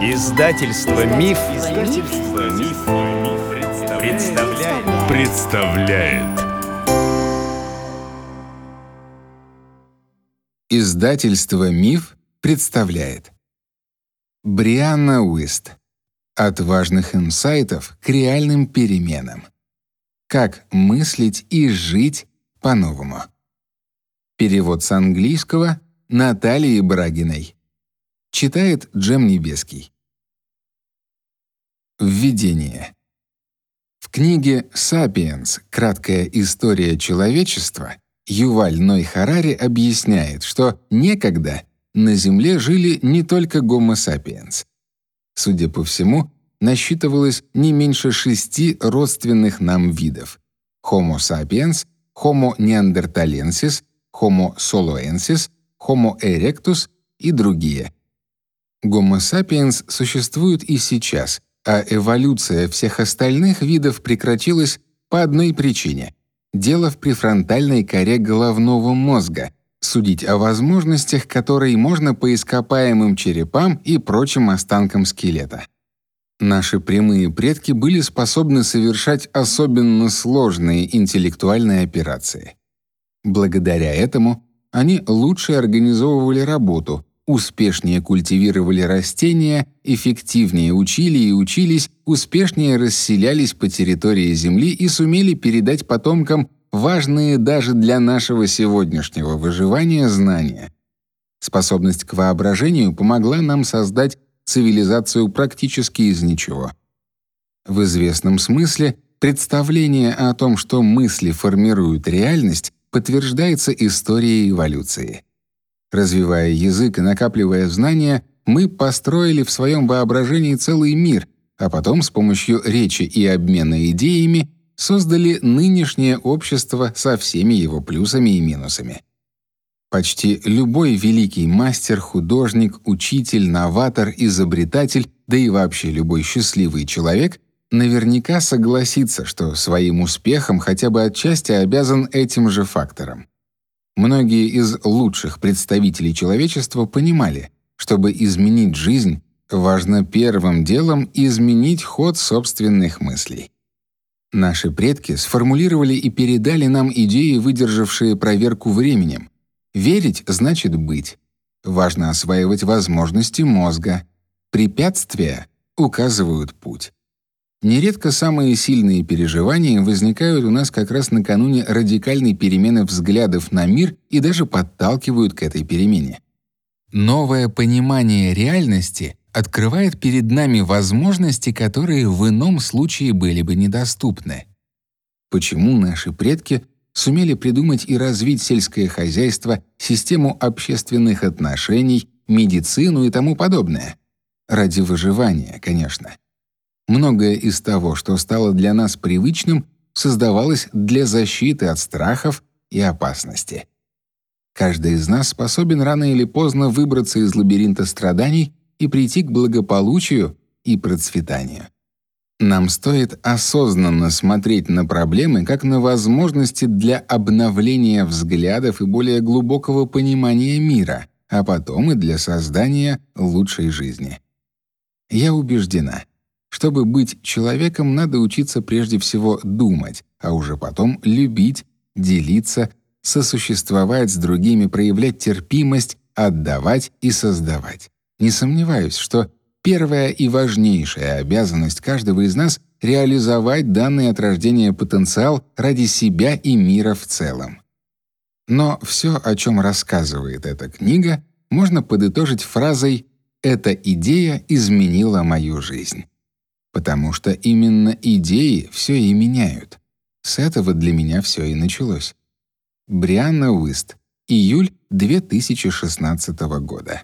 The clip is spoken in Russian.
Издательство Миф, Издательство Миф, представляет. представляет. Издательство Миф представляет. Брианна Уист. От важных инсайтов к реальным переменам. Как мыслить и жить по-новому. Перевод с английского Натальи Брагиной. Читает Джем Небеский. Введение. В книге «Сапиенс. Краткая история человечества» Юваль Ной Харари объясняет, что некогда на Земле жили не только Homo sapiens. Судя по всему, насчитывалось не меньше шести родственных нам видов: Homo sapiens, Homo neanderthalensis, Homo soloensis, Homo erectus и другие. Homo sapiens существует и сейчас, а эволюция всех остальных видов прекратилась по одной причине. Дело в префронтальной коре головного мозга. Судить о возможностях, которые можно по ископаемым черепам и прочим останкам скелета. Наши прямые предки были способны совершать особенно сложные интеллектуальные операции. Благодаря этому они лучше организовывали работу, успешнее культивировали растения, эффективнее учили и учились, успешнее расселялись по территории Земли и сумели передать потомкам важные даже для нашего сегодняшнего выживания знания. Способность к воображению помогла нам создать цивилизацию практически из ничего. В известном смысле представление о том, что мысли формируют реальность, подтверждается историей эволюции. Развивая язык и накапливая знания, мы построили в своем воображении целый мир, а потом с помощью речи и обмена идеями создали нынешнее общество со всеми его плюсами и минусами. Почти любой великий мастер, художник, учитель, новатор, изобретатель, да и вообще любой счастливый человек наверняка согласится, что своим успехом хотя бы отчасти обязан этим же факторам. Многие из лучших представителей человечества понимали, чтобы изменить жизнь, важно первым делом изменить ход собственных мыслей. Наши предки сформулировали и передали нам идеи, выдержавшие проверку временем. Верить значит быть. Важно осваивать возможности мозга. Препятствия указывают путь. Нередко самые сильные переживания возникают у нас как раз накануне радикальной перемены взглядов на мир и даже подталкивают к этой перемене. Новое понимание реальности открывает перед нами возможности, которые в ином случае были бы недоступны. Почему наши предки сумели придумать и развить сельское хозяйство, систему общественных отношений, медицину и тому подобное? Ради выживания, конечно. Многое из того, что стало для нас привычным, создавалось для защиты от страхов и опасности. Каждый из нас способен рано или поздно выбраться из лабиринта страданий и прийти к благополучию и процветанию. Нам стоит осознанно смотреть на проблемы как на возможности для обновления взглядов и более глубокого понимания мира, а потом и для создания лучшей жизни. Я убеждена, чтобы быть человеком, надо учиться прежде всего думать, а уже потом любить, делиться, сосуществовать с другими, проявлять терпимость, отдавать и создавать. Не сомневаюсь, что первая и важнейшая обязанность каждого из нас реализовать данный от рождения потенциал ради себя и мира в целом. Но все, о чем рассказывает эта книга, можно подытожить фразой «Эта идея изменила мою жизнь» потому что именно идеи все и меняют. С этого для меня все и началось. Брианна Уист. Июль 2016 года.